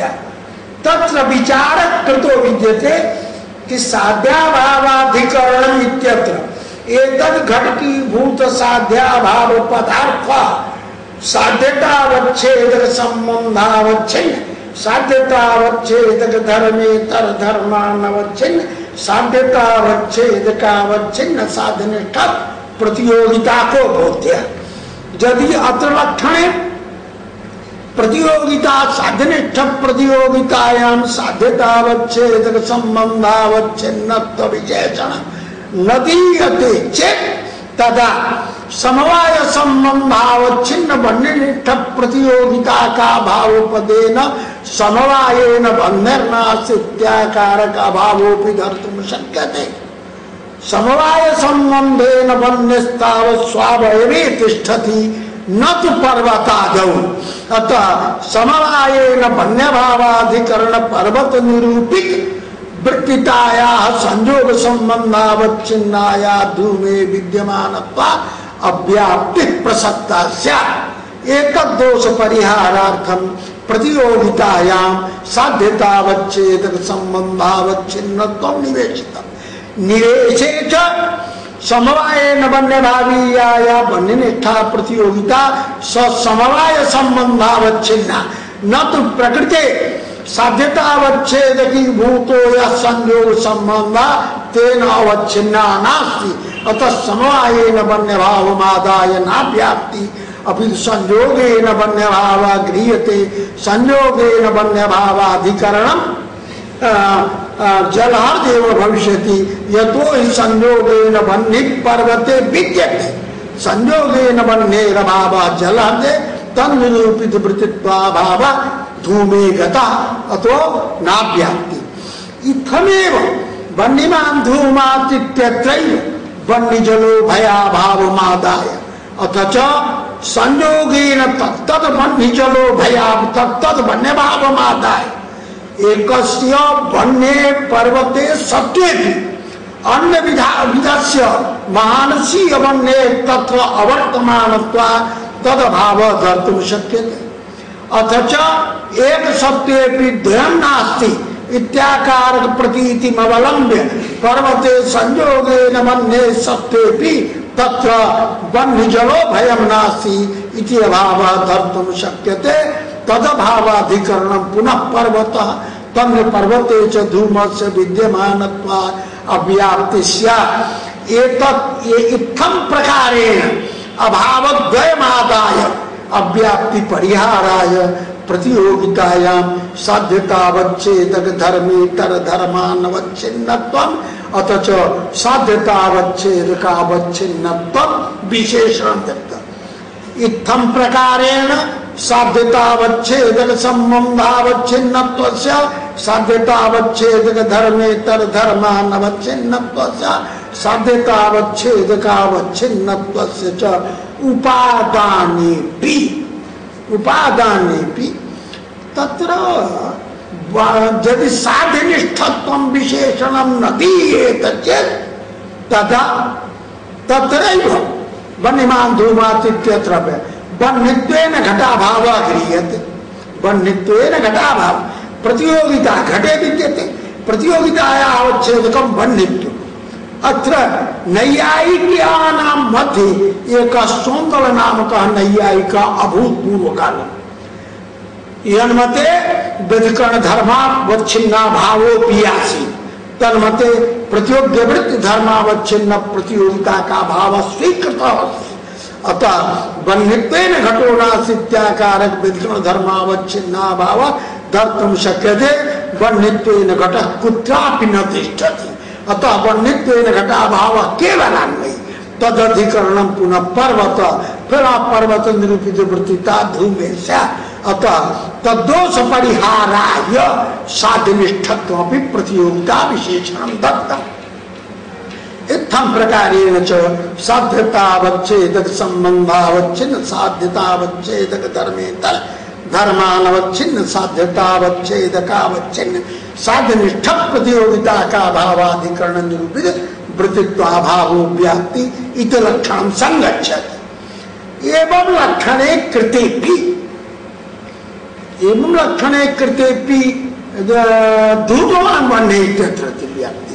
है तत्र विचार कृतो विद्यते कि साध्याभावाधिकरण इत्यत्र। एतद घटकी भूत साध्याभाव पदार्थ साध्यतावच्छेदक संबंधावच्छिन्न साध्यतावच्छेदक धर्मेतर धर्मानवच्छिन्न साध्यतावच्छेदकावच्छिन्न साधनिष्ठा प्रतियोगिता को बोध्य। यदि अत्र लक्षण प्रतियोगिता साधनिष्ठ प्रतियोगितायाम साध्यतावच्छेदक संबंधावच्छिन्न विशेषण नदीयते चेत तदा समवाय संबंधावच्छिन्न बन्यनिष्ठ प्रतियोगिता का भावोपदेन समवायेन बन्धर्नास्त्याकारक अभावोपि धर्तुं शक्यते। समवाय संबंधेन बन्यस्ताव स्वावयवे तिष्ठति न तो पर्वतादौ। अतः समवायेन बन्यभावाधिकरण पर्वत निरूपित वृत्तिताया संयोग संबंधावच्छिन्नाया धूमे विद्यमान अव्याप्ति प्रसक्ता एक दोष परिहारार्थम प्रतियोगितायाम साध्यतावच्छेद संबंधावच्छिन्न निवेशित निवेशे समवाय न बनने भावी या, या बनने निष्ठा प्रतियोगिता स समवाय संबंधावच्छिन्ना। न तो प्रकृति साध्यता अवच्छेद की भूतो या संयोग संबंध तेन अवच्छिन्ना नास्ति। अतः समवाय न बन्य भाव मादाय ना व्याप्ति। अभी संयोगे न बन्य भाव गृहते संयोगे न बन्य भावाधिकरण जलहर भविष्य यतो ही संयोगे न पर्वते विद्यते। संयोगे न भाव जलहर तन निरूपित वृत्तित्वा भाव धूमे गता अथवा नाभ्याप्ति इत्थमेव वन्यमान धूमातित्यत्रैव भयाभाव मादाय। अथ संयोगेन तत्तद वन्यजलो भया तत्तद मादाय। एकस्य वन्ये पर्वते सत्वेपि अन्य विधा विधस्य मानसी वन्ये तत्र अवर्तमानत्वा तद भाव धर्तुं शक्यते। अथच एक सत्य द्वयम नास्ति। इत्याकार प्रतीति अवलंब्य पर्वते संयोगे न मन्ये सत्य तत्र बन्धजलो भयम नास्ति इति अभाव धर्तुं शक्यते। तदभावाधिकरण पुनः पर्वत। तन्य पर्वते च से विद्यमानत्वा अव्याप्ति एतत् ये इत्थम प्रकारेण अभावद्वयमादाय अव्याप्ति परिहाराय प्रतियोगितायाम साध्यतावच्छेदक धर्मेतर धर्मानवच्छिन्नत्वम अथच साध्यतावच्छेदकावच्छिन्नत्वम विशेषण दत्त इत्थम प्रकारेण साध्यतावच्छेदक संबंधावच्छिन्नत्वस्य साध्यतावच्छेदक धर्मेतर धर्मानवच्छिन्नत्वस्य साध्यतावच्छेदकावच्छिन्नत्वस्य च उपादाने भी उपादाने भी तत्र यदि साध्यनिष्ठत्व विशेषण न दीयेत चेत तदा तत्रैव वन्यमान धूमातिथ्यत्र वन्यत्वेन घटाभाव गृह्यते। वन्यत्वेन घटाभाव। प्रतियोगिता घटे विद्यते प्रतियोगिताया अवच्छेदकम वन्यत्व अत्र नैयायिकानां मध्ये एक सौंदल नामक नैयायिका अभूतपूर्व काल यन्मते विधिकरण धर्मावच्छिन्ना भावो पियासी तन्मते प्रतियोग्य वृत्ति धर्मावच्छिन्न प्रतियोगिता का भाव स्वीकृत अतः बन्हित्वेन घटोनासित्याकारक विधिकरण धर्मावच्छिन्ना भाव धर्तुम शक्य थे बन्हित्वेन घट कुत्रापि न तिष्ठति। अतः वर्णित्व घटा भाव केवल अन्वयी तदधिकरण पुनः पर्वत फिर आप पर्वत निरूपित वृत्तिता धूमे अतः तदोष परिहाराय साध्यनिष्ठत्व प्रतियोगिता विशेषण दत्तम। इत्थम प्रकारेण च साध्यतावच्छेदक संबंधावच्छिन्न साध्यतावच्छेदक धर्मेतर धर्मानवच्छिन्न साध्यतावच्छेदकावच्छिन्न साध्य निष्ठ प्रतियोगिता का भावाधिकरण निरूपित वृत्तित्वाभाव व्याप्ति इत लक्षण एवं कृते एवं लक्षणे कृते धूपवान व्याप्ति